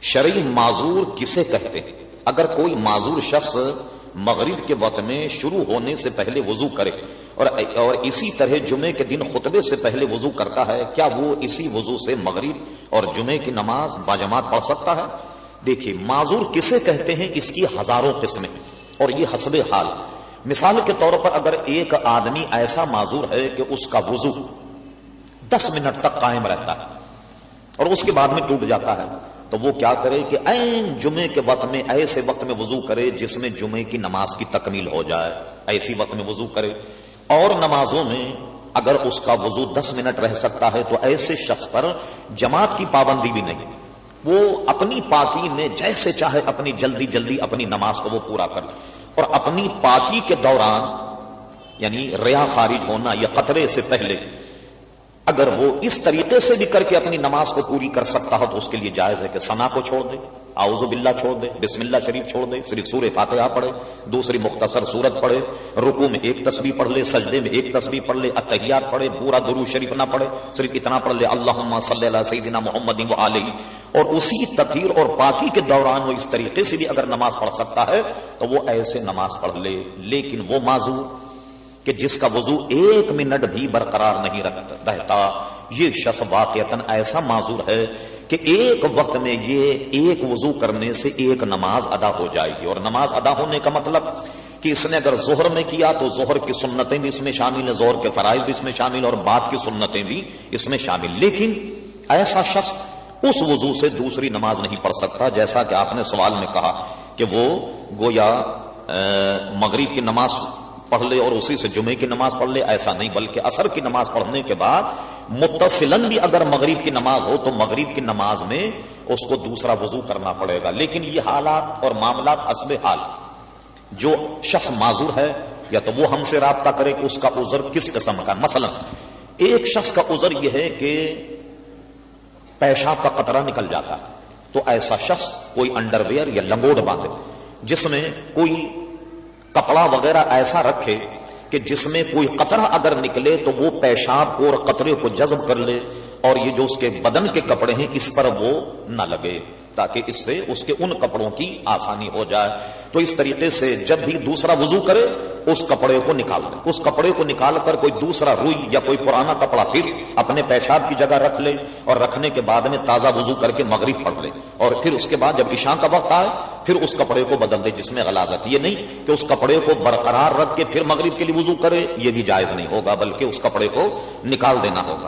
شرعی معذور کسے کہتے ہیں؟ اگر کوئی معذور شخص مغرب کے وقت میں شروع ہونے سے پہلے وضو کرے اور اور اسی طرح جمعے کے دن خطبے سے پہلے وضو کرتا ہے، کیا وہ اسی وضو سے مغرب اور جمعے کی نماز باجماعت پڑھ سکتا ہے؟ دیکھیے، معذور کسے کہتے ہیں؟ اس کی ہزاروں قسمیں اور یہ حسب حال۔ مثال کے طور پر اگر ایک آدمی ایسا معذور ہے کہ اس کا وضو دس منٹ تک قائم رہتا ہے اور اس کے بعد میں ٹوٹ جاتا ہے تو وہ کیا کرے کہ این جمعے کے وقت میں، ایسے وقت میں وضو کرے جس میں جمعے کی نماز کی تکمیل ہو جائے۔ ایسی وقت میں وضو کرے۔ اور نمازوں میں اگر اس کا وضو دس منٹ رہ سکتا ہے تو ایسے شخص پر جماعت کی پابندی بھی نہیں۔ وہ اپنی پاکی میں جیسے چاہے اپنی جلدی جلدی اپنی نماز کو وہ پورا کر۔ اور اپنی پاکی کے دوران یعنی ریا خارج ہونا یا قطرے سے پہلے اگر وہ اس طریقے سے بھی کر کے اپنی نماز کو پوری کر سکتا ہو تو اس کے لیے جائز ہے کہ سنا کو چھوڑ دے آؤز باللہ چھوڑ دے، بسم اللہ شریف چھوڑ دے، صرف سور فاتحہ پڑھے، دوسری مختصر صورت پڑھے رکو میں ایک تصویر پڑھ لے، سجدے میں ایک تصویر پڑھ لے اتحیات پڑھے، پورا درو شریف نہ پڑھے، صرف اتنا پڑھ لے اللہ صلی اللہ سیدنا محمد و علیہ اور اسی تطہیر اور باقی کے دوران وہ اس طریقے سے بھی اگر نماز پڑھ سکتا ہے تو وہ ایسے نماز پڑھ لے، لیکن وہ معذور کہ جس کا وضو ایک منٹ بھی برقرار نہیں رہتا، یہ شخص واقعتا ایسا معذور ہے کہ ایک وقت میں یہ ایک وضو کرنے سے ایک نماز ادا ہو جائے گی۔ اور نماز ادا ہونے کا مطلب کہ اس نے اگر زہر میں کیا تو زہر کی سنتیں بھی اس میں شامل ہیں زہر کے فرائض بھی اس میں شامل اور بات کی سنتیں بھی اس میں شامل لیکن ایسا شخص اس وضو سے دوسری نماز نہیں پڑھ سکتا، جیسا کہ آپ نے سوال میں کہا کہ وہ گویا مغرب کی نماز پڑھ لے اور اسی سے جمعے کی نماز پڑھ لے، ایسا نہیں، بلکہ اثر کی نماز پڑھنے کے بعد متصلن بھی اگر مغرب کی نماز ہو تو مغرب کی نماز میں اس کو دوسرا وضو کرنا پڑے گا۔ لیکن یہ حالات اور معاملات حسب حال، جو شخص معذور ہے یا تو وہ ہم سے رابطہ کرے کہ اس کا عذر کس قسم کا۔ مثلا، ایک شخص کا عذر یہ ہے کہ پیشاب کا قطرہ نکل جاتا ہے، تو ایسا شخص کوئی انڈر ویئر یا لنگوڑ باندھے، جس میں کوئی کپڑا وغیرہ ایسا رکھے کہ جس میں کوئی قطرہ اگر نکلے تو وہ پیشاب کو اور قطرے کو جذب کر لے اور یہ جو اس کے بدن کے کپڑے ہیں اس پر وہ نہ لگے۔ تاکہ اس سے اس کے ان کپڑوں کی آسانی ہو جائے۔ تو اس طریقے سے جب بھی دوسرا وضو کرے، اس کپڑے کو نکال لے۔ اس کپڑے کو نکال کر کوئی دوسرا روئی یا کوئی پرانا کپڑا پھر اپنے پیشاب کی جگہ رکھ لے اور رکھنے کے بعد میں تازہ وضو کر کے مغرب پڑھ لے۔ اور پھر اس کے بعد جب عشاء کا وقت آئے، پھر اس کپڑے کو بدل دے، جس میں غلازت۔ یہ نہیں کہ اس کپڑے کو برقرار رکھ کے پھر مغرب کے لیے وضو کرے، یہ بھی جائز نہیں ہوگا، بلکہ اس کپڑے کو نکال دینا ہوگا۔